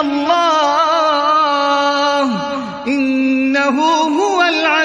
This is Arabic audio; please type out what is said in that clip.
الله إنه هو العليم